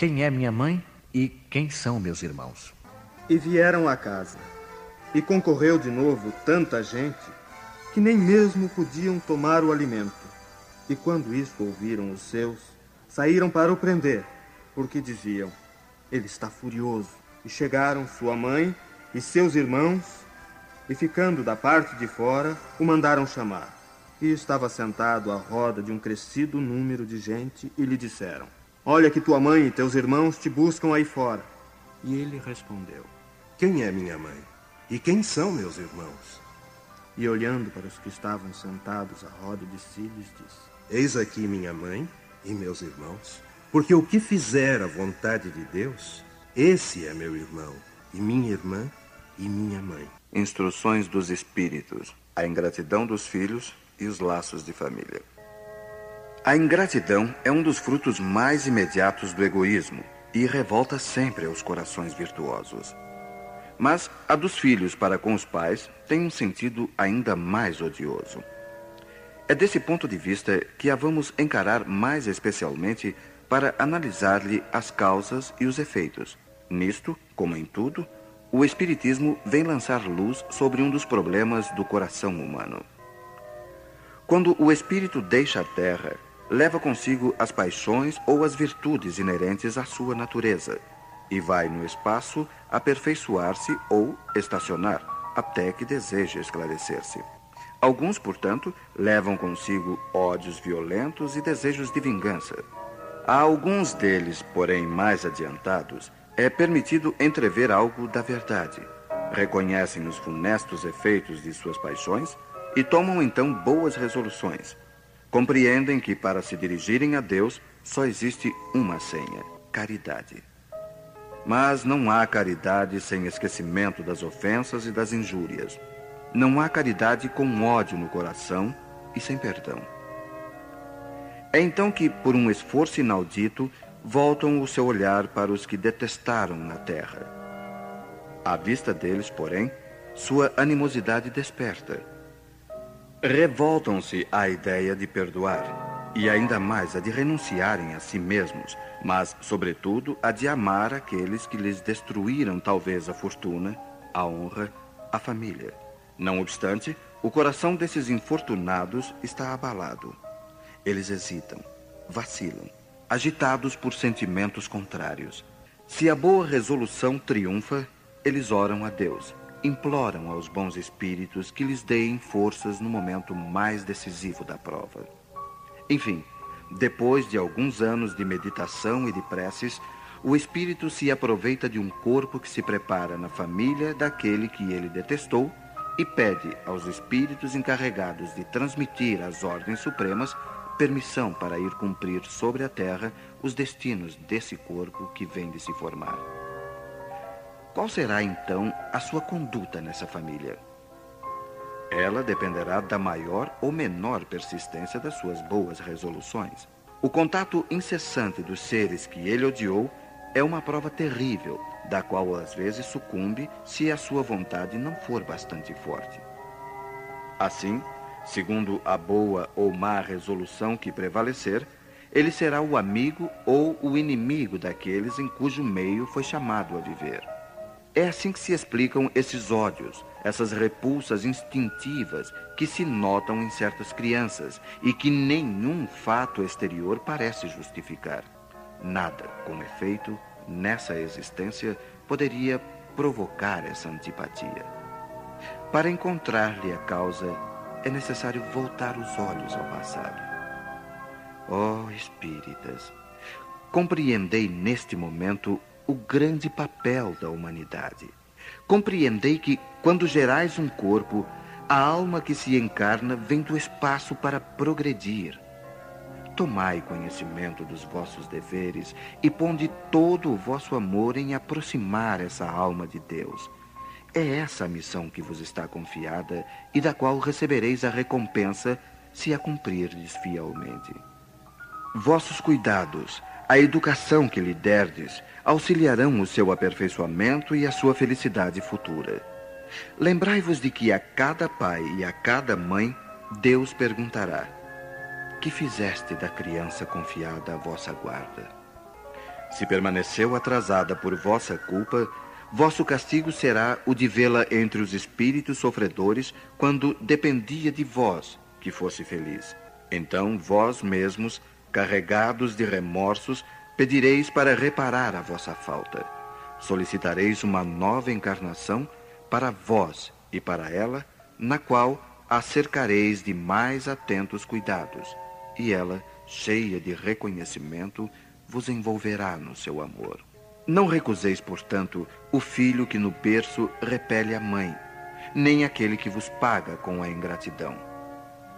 Quem é minha mãe e quem são meus irmãos? E vieram à casa. E concorreu de novo tanta gente que nem mesmo podiam tomar o alimento. E quando isto ouviram os seus, saíram para o prender, porque diziam: Ele está furioso. E chegaram sua mãe e seus irmãos, e ficando da parte de fora, o mandaram chamar. E estava sentado à roda de um crescido número de gente, e lhe disseram: Olha que tua mãe e teus irmãos te buscam aí fora. E ele respondeu: Quem é minha mãe? E quem são meus irmãos? E olhando para os que estavam sentados à roda de lhes disse: Eis aqui minha mãe e meus irmãos. Porque o que fizer a vontade de Deus, esse é meu irmão, e minha irmã e minha mãe. Instruções dos Espíritos, a ingratidão dos filhos e os laços de família. A ingratidão é um dos frutos mais imediatos do egoísmo e revolta sempre aos corações virtuosos. Mas a dos filhos para com os pais tem um sentido ainda mais odioso. É desse ponto de vista que a vamos encarar mais especialmente para analisar-lhe as causas e os efeitos. Nisto, como em tudo, o Espiritismo vem lançar luz sobre um dos problemas do coração humano. Quando o espírito deixa a terra, leva consigo as paixões ou as virtudes inerentes à sua natureza e vai no espaço aperfeiçoar-se ou estacionar, até que deseje esclarecer-se. Alguns, portanto, levam consigo ódios violentos e desejos de vingança. A alguns deles, porém mais adiantados, é permitido entrever algo da verdade. Reconhecem os funestos efeitos de suas paixões e tomam então boas resoluções. Compreendem que para se dirigirem a Deus só existe uma senha: caridade. Mas não há caridade sem esquecimento das ofensas e das injúrias. Não há caridade com ódio no coração e sem perdão. É então que, por um esforço inaudito, voltam o seu olhar para os que detestaram na terra. À vista deles, porém, sua animosidade desperta. Revoltam-se à ideia de perdoar, e ainda mais a de renunciarem a si mesmos, mas, sobretudo, a de amar aqueles que lhes destruíram talvez a fortuna, a honra, a família. Não obstante, o coração desses infortunados está abalado. Eles hesitam, vacilam, agitados por sentimentos contrários. Se a boa resolução triunfa, eles oram a Deus, imploram aos bons espíritos que lhes deem forças no momento mais decisivo da prova. Enfim, depois de alguns anos de meditação e de preces, o espírito se aproveita de um corpo que se prepara na família daquele que ele detestou e pede aos espíritos encarregados de transmitir as ordens supremas permissão para ir cumprir sobre a terra os destinos desse corpo que vem de se formar. Qual será então a sua conduta nessa família? Ela dependerá da maior ou menor persistência das suas boas resoluções. O contato incessante dos seres que ele odiou é uma prova terrível, da qual às vezes sucumbe se a sua vontade não for bastante forte. Assim, Segundo a boa ou má resolução que prevalecer, ele será o amigo ou o inimigo daqueles em cujo meio foi chamado a viver. É assim que se explicam esses ódios, essas repulsas instintivas que se notam em certas crianças e que nenhum fato exterior parece justificar. Nada, com efeito, nessa existência poderia provocar essa antipatia. Para encontrar-lhe a causa, é necessário voltar os olhos ao passado. Oh, espíritas, compreendei neste momento o grande papel da humanidade. Compreendei que, quando gerais um corpo, a alma que se encarna vem do espaço para progredir. Tomai conhecimento dos vossos deveres e ponde todo o vosso amor em aproximar essa alma de Deus é essa a missão que vos está confiada e da qual recebereis a recompensa se a cumprirdes fielmente. Vossos cuidados, a educação que lhe derdes, auxiliarão o seu aperfeiçoamento e a sua felicidade futura. Lembrai-vos de que a cada pai e a cada mãe Deus perguntará: Que fizeste da criança confiada à vossa guarda? Se permaneceu atrasada por vossa culpa, vosso castigo será o de vê-la entre os espíritos sofredores quando dependia de vós que fosse feliz. Então vós mesmos, carregados de remorsos, pedireis para reparar a vossa falta. Solicitareis uma nova encarnação para vós e para ela, na qual a cercareis de mais atentos cuidados, e ela, cheia de reconhecimento, vos envolverá no seu amor. Não recuseis, portanto, o filho que no berço repele a mãe, nem aquele que vos paga com a ingratidão.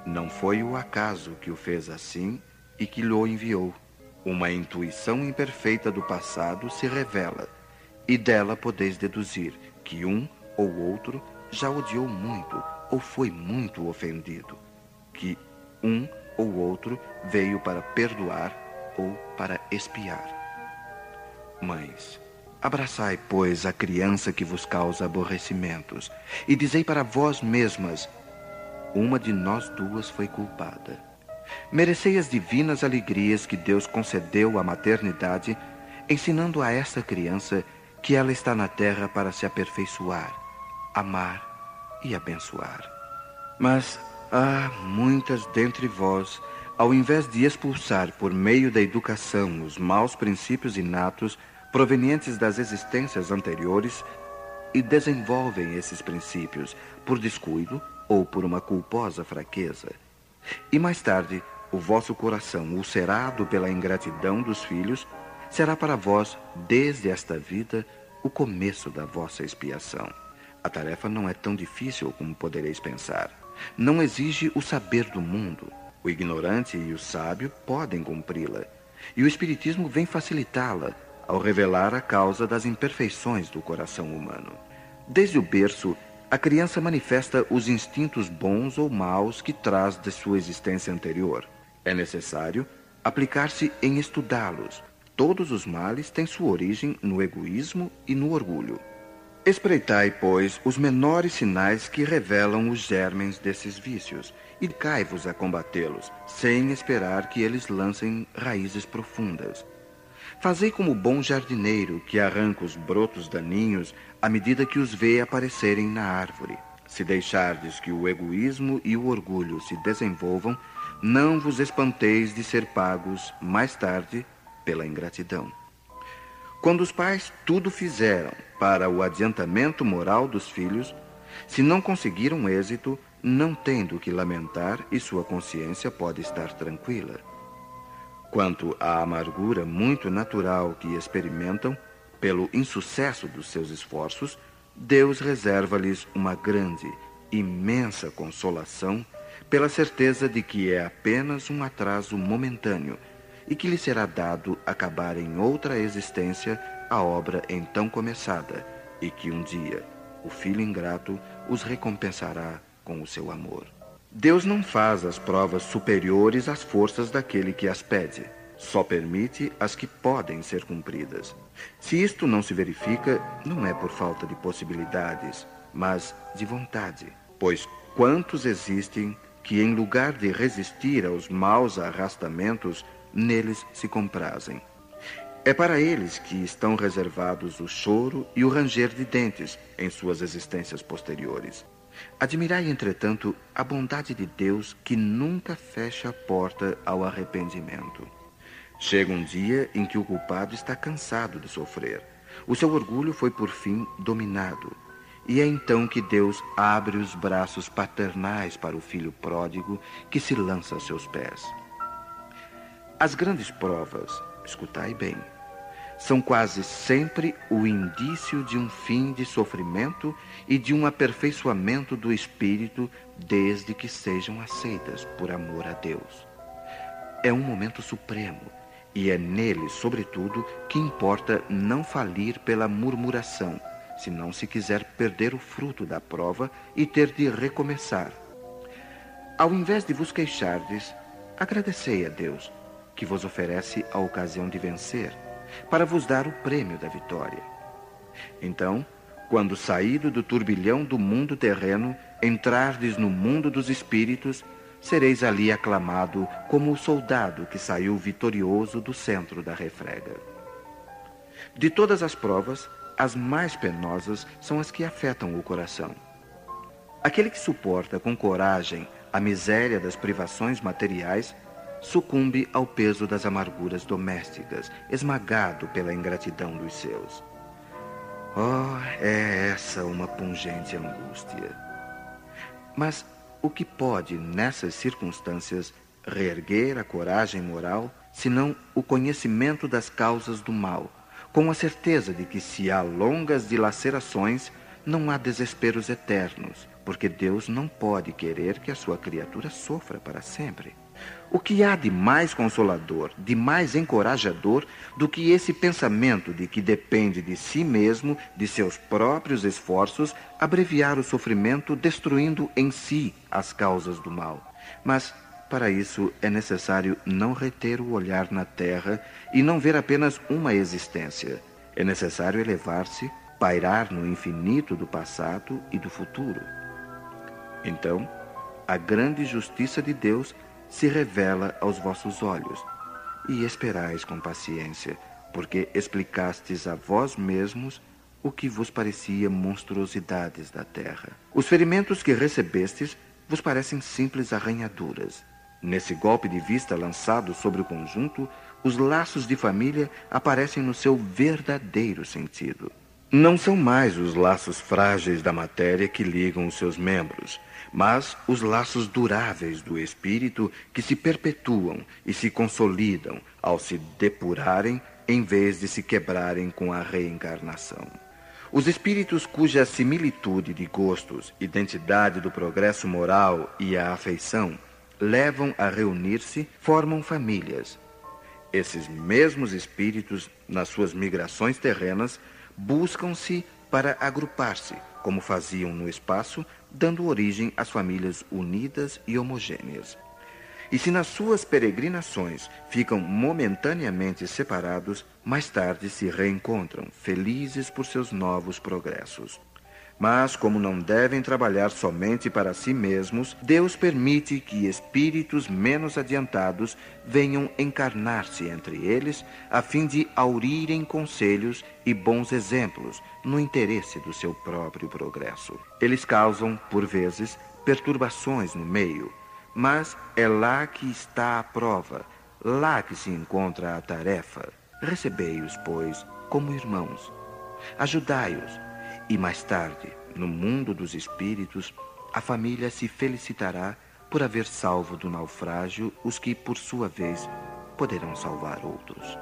Não foi o acaso que o fez assim e que lhe enviou. Uma intuição imperfeita do passado se revela, e dela podeis deduzir que um ou outro já odiou muito ou foi muito ofendido, que um ou outro veio para perdoar ou para espiar. Mães, abraçai, pois, a criança que vos causa aborrecimentos, e dizei para vós mesmas: uma de nós duas foi culpada. Merecei as divinas alegrias que Deus concedeu à maternidade, ensinando a esta criança que ela está na terra para se aperfeiçoar, amar e abençoar. Mas há muitas dentre vós, ao invés de expulsar por meio da educação os maus princípios inatos provenientes das existências anteriores, e desenvolvem esses princípios por descuido ou por uma culposa fraqueza. E mais tarde, o vosso coração, ulcerado pela ingratidão dos filhos, será para vós, desde esta vida, o começo da vossa expiação. A tarefa não é tão difícil como podereis pensar. Não exige o saber do mundo. O ignorante e o sábio podem cumpri-la. E o Espiritismo vem facilitá-la ao revelar a causa das imperfeições do coração humano. Desde o berço, a criança manifesta os instintos bons ou maus que traz de sua existência anterior. É necessário aplicar-se em estudá-los. Todos os males têm sua origem no egoísmo e no orgulho. Espreitai, pois, os menores sinais que revelam os germens desses vícios e cai-vos a combatê-los, sem esperar que eles lancem raízes profundas. Fazei como bom jardineiro que arranca os brotos daninhos à medida que os vê aparecerem na árvore. Se deixardes que o egoísmo e o orgulho se desenvolvam, não vos espanteis de ser pagos mais tarde pela ingratidão. Quando os pais tudo fizeram para o adiantamento moral dos filhos, se não conseguiram êxito, não tendo que lamentar e sua consciência pode estar tranquila. Quanto à amargura muito natural que experimentam pelo insucesso dos seus esforços, Deus reserva-lhes uma grande, imensa consolação pela certeza de que é apenas um atraso momentâneo e que lhe será dado acabar em outra existência a obra então começada, e que um dia o filho ingrato os recompensará com o seu amor. Deus não faz as provas superiores às forças daquele que as pede, só permite as que podem ser cumpridas. Se isto não se verifica, não é por falta de possibilidades, mas de vontade, pois quantos existem que, em lugar de resistir aos maus arrastamentos, neles se comprazem. É para eles que estão reservados o choro e o ranger de dentes em suas existências posteriores. Admirai, entretanto, a bondade de Deus que nunca fecha a porta ao arrependimento. Chega um dia em que o culpado está cansado de sofrer. O seu orgulho foi por fim dominado. E é então que Deus abre os braços paternais para o filho pródigo que se lança a seus pés. As grandes provas, escutai bem, são quase sempre o indício de um fim de sofrimento e de um aperfeiçoamento do espírito, desde que sejam aceitas por amor a Deus. É um momento supremo e é nele, sobretudo, que importa não falir pela murmuração, se não se quiser perder o fruto da prova e ter de recomeçar. Ao invés de vos queixardes, agradecei a Deus que vos oferece a ocasião de vencer, para vos dar o prêmio da vitória. Então, quando saído do turbilhão do mundo terreno, entrardes no mundo dos espíritos, sereis ali aclamado como o soldado que saiu vitorioso do centro da refrega. De todas as provas, as mais penosas são as que afetam o coração. Aquele que suporta com coragem a miséria das privações materiais sucumbe ao peso das amarguras domésticas, esmagado pela ingratidão dos seus. Oh, é essa uma pungente angústia. Mas o que pode, nessas circunstâncias, reerguer a coragem moral, senão o conhecimento das causas do mal, com a certeza de que se há longas dilacerações, não há desesperos eternos, porque Deus não pode querer que a sua criatura sofra para sempre. O que há de mais consolador, de mais encorajador do que esse pensamento de que depende de si mesmo, de seus próprios esforços, abreviar o sofrimento, destruindo em si as causas do mal? Mas para isso é necessário não reter o olhar na terra e não ver apenas uma existência. É necessário elevar-se, pairar no infinito do passado e do futuro. Então, a grande justiça de Deus se revela aos vossos olhos, e esperais com paciência, porque explicastes a vós mesmos o que vos parecia monstruosidades da terra. Os ferimentos que recebestes vos parecem simples arranhaduras. Nesse golpe de vista lançado sobre o conjunto, os laços de família aparecem no seu verdadeiro sentido. Não são mais os laços frágeis da matéria que ligam os seus membros, mas os laços duráveis do espírito que se perpetuam e se consolidam ao se depurarem em vez de se quebrarem com a reencarnação. Os espíritos cuja similitude de gostos, identidade do progresso moral e a afeição levam a reunir-se, formam famílias. Esses mesmos espíritos, nas suas migrações terrenas, buscam-se para agrupar-se, como faziam no espaço, dando origem às famílias unidas e homogêneas. E se nas suas peregrinações ficam momentaneamente separados, mais tarde se reencontram, felizes por seus novos progressos. Mas, como não devem trabalhar somente para si mesmos, Deus permite que espíritos menos adiantados venham encarnar-se entre eles, a fim de aurirem conselhos e bons exemplos no interesse do seu próprio progresso. Eles causam, por vezes, perturbações no meio, mas é lá que está a prova, lá que se encontra a tarefa. Recebei-os, pois, como irmãos. Ajudai-os e mais tarde, no mundo dos espíritos, a família se felicitará por haver salvo do naufrágio os que, por sua vez, poderão salvar outros.